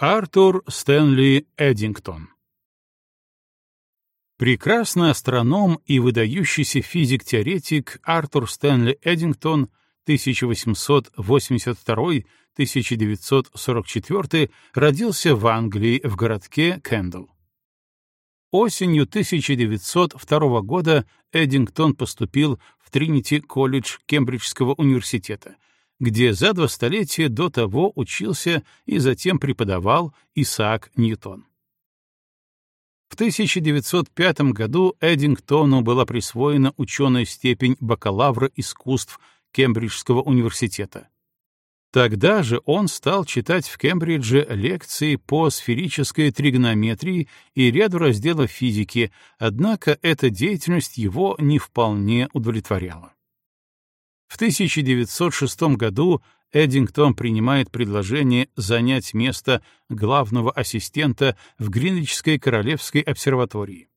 Артур Стэнли Эдингтон Прекрасный астроном и выдающийся физик-теоретик Артур Стэнли Эдингтон 1882-1944 родился в Англии в городке Кендалл. Осенью 1902 года Эдингтон поступил в Тринити-колледж Кембриджского университета, где за два столетия до того учился и затем преподавал Исаак Ньютон. В 1905 году Эдингтону была присвоена ученая степень бакалавра искусств Кембриджского университета. Тогда же он стал читать в Кембридже лекции по сферической тригонометрии и ряду разделов физики, однако эта деятельность его не вполне удовлетворяла. В 1906 году Эдингтон принимает предложение занять место главного ассистента в Гринвичской Королевской обсерватории,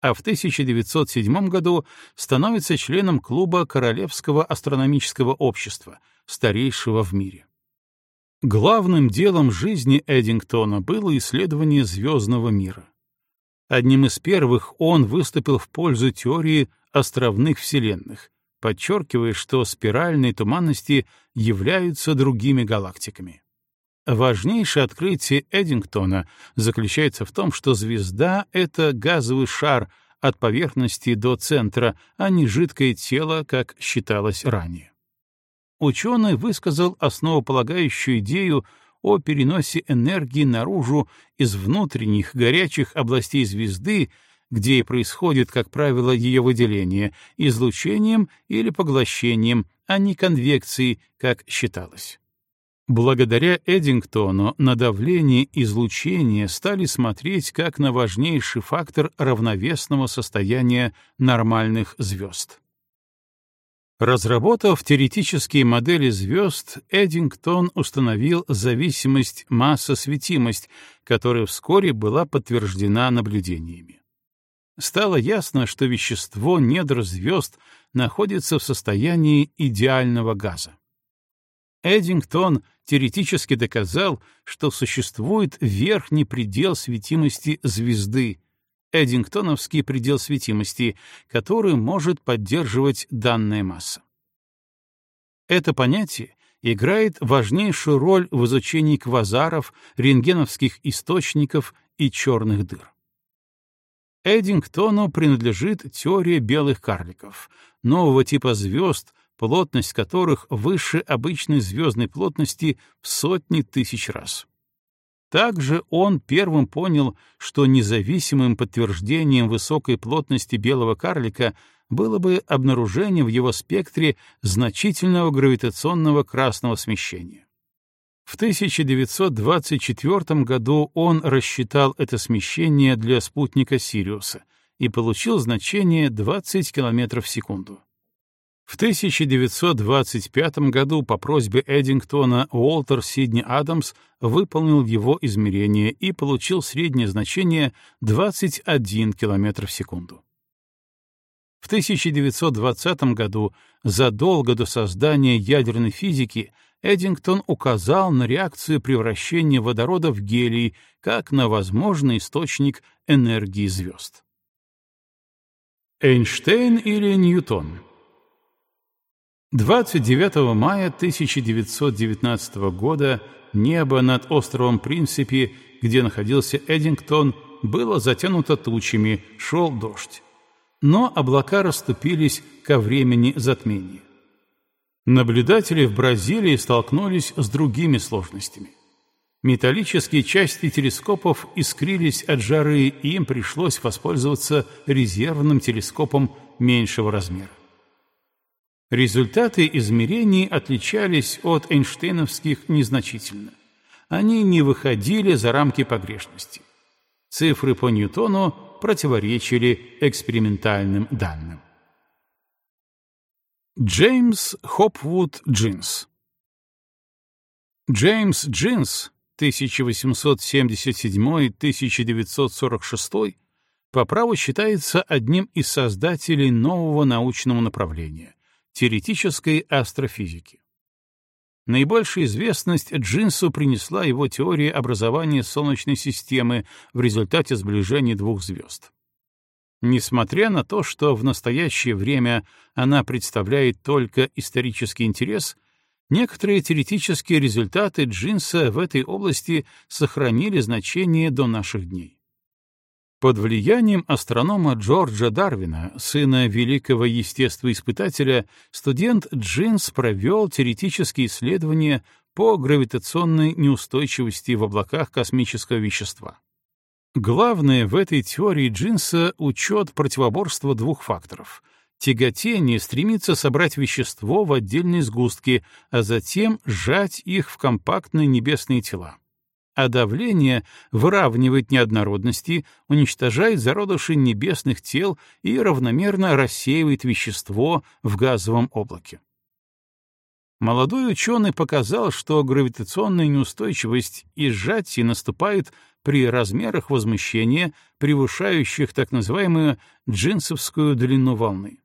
а в 1907 году становится членом клуба Королевского астрономического общества, старейшего в мире. Главным делом жизни Эдингтона было исследование звездного мира. Одним из первых он выступил в пользу теории островных вселенных, подчеркивая, что спиральные туманности являются другими галактиками. Важнейшее открытие Эдингтона заключается в том, что звезда — это газовый шар от поверхности до центра, а не жидкое тело, как считалось ранее. Ученый высказал основополагающую идею о переносе энергии наружу из внутренних горячих областей звезды где и происходит, как правило, ее выделение, излучением или поглощением, а не конвекцией, как считалось. Благодаря Эдингтону на давление излучения стали смотреть как на важнейший фактор равновесного состояния нормальных звезд. Разработав теоретические модели звезд, Эдингтон установил зависимость масса-светимость, которая вскоре была подтверждена наблюдениями стало ясно, что вещество недр звезд находится в состоянии идеального газа. Эдингтон теоретически доказал, что существует верхний предел светимости звезды, Эдингтоновский предел светимости, который может поддерживать данная масса. Это понятие играет важнейшую роль в изучении квазаров, рентгеновских источников и черных дыр. Эдингтону принадлежит теория белых карликов, нового типа звезд, плотность которых выше обычной звездной плотности в сотни тысяч раз. Также он первым понял, что независимым подтверждением высокой плотности белого карлика было бы обнаружение в его спектре значительного гравитационного красного смещения. В 1924 году он рассчитал это смещение для спутника Сириуса и получил значение 20 км в секунду. В 1925 году по просьбе Эдингтона Уолтер Сидни Адамс выполнил его измерение и получил среднее значение 21 км в секунду. В 1920 году, задолго до создания ядерной физики, Эдингтон указал на реакцию превращения водорода в гелий как на возможный источник энергии звезд. Эйнштейн или Ньютон? 29 мая 1919 года небо над островом Принципе, где находился Эдингтон, было затянуто тучами, шел дождь. Но облака расступились ко времени затмения. Наблюдатели в Бразилии столкнулись с другими сложностями. Металлические части телескопов искрились от жары, и им пришлось воспользоваться резервным телескопом меньшего размера. Результаты измерений отличались от эйнштейновских незначительно. Они не выходили за рамки погрешности. Цифры по Ньютону противоречили экспериментальным данным. Джеймс Хопвуд Джинс Джеймс Джинс 1877-1946 по праву считается одним из создателей нового научного направления — теоретической астрофизики. Наибольшую известность Джинсу принесла его теория образования Солнечной системы в результате сближения двух звезд. Несмотря на то, что в настоящее время она представляет только исторический интерес, некоторые теоретические результаты Джинса в этой области сохранили значение до наших дней. Под влиянием астронома Джорджа Дарвина, сына великого естествоиспытателя, студент Джинс провел теоретические исследования по гравитационной неустойчивости в облаках космического вещества. Главное в этой теории Джинса — учет противоборства двух факторов. Тяготение стремится собрать вещество в отдельные сгустки, а затем сжать их в компактные небесные тела а давление выравнивает неоднородности, уничтожает зародыши небесных тел и равномерно рассеивает вещество в газовом облаке. Молодой ученый показал, что гравитационная неустойчивость и сжатие наступают при размерах возмущения, превышающих так называемую джинсовскую длину волны.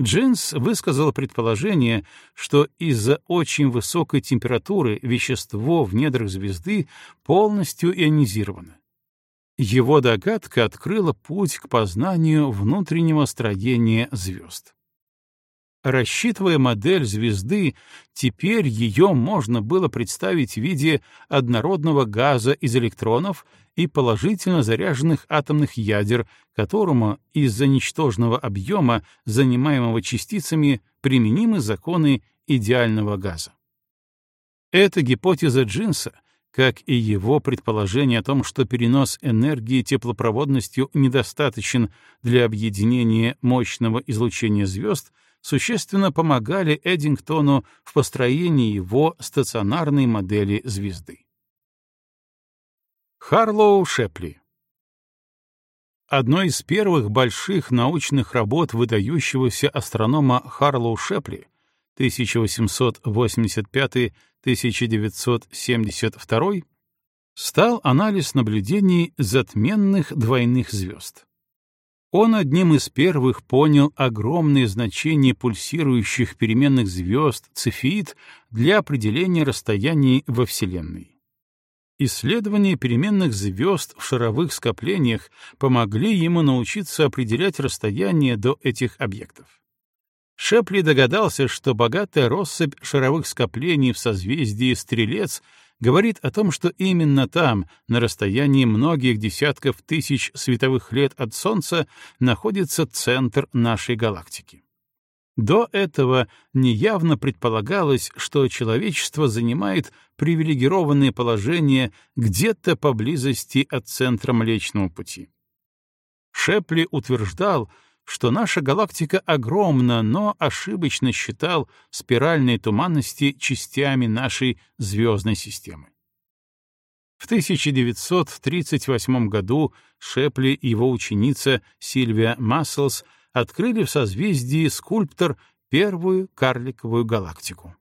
Джинс высказал предположение, что из-за очень высокой температуры вещество в недрах звезды полностью ионизировано. Его догадка открыла путь к познанию внутреннего строения звезд. Рассчитывая модель звезды, теперь ее можно было представить в виде однородного газа из электронов и положительно заряженных атомных ядер, которому из-за ничтожного объема, занимаемого частицами, применимы законы идеального газа. Эта гипотеза Джинса, как и его предположение о том, что перенос энергии теплопроводностью недостаточен для объединения мощного излучения звезд, существенно помогали Эдингтону в построении его стационарной модели звезды. Харлоу Шепли Одной из первых больших научных работ выдающегося астронома Харлоу Шепли 1885-1972 стал анализ наблюдений затменных двойных звезд. Он одним из первых понял огромное значение пульсирующих переменных звезд цефеид для определения расстояний во Вселенной. Исследования переменных звезд в шаровых скоплениях помогли ему научиться определять расстояние до этих объектов. Шепли догадался, что богатая россыпь шаровых скоплений в созвездии Стрелец говорит о том, что именно там, на расстоянии многих десятков тысяч световых лет от Солнца, находится центр нашей галактики. До этого неявно предполагалось, что человечество занимает привилегированное положение где-то поблизости от центра Млечного Пути. Шепли утверждал, что наша галактика огромна, но ошибочно считал спиральные туманности частями нашей звездной системы. В 1938 году Шепли и его ученица Сильвия Масселс открыли в созвездии скульптор первую карликовую галактику.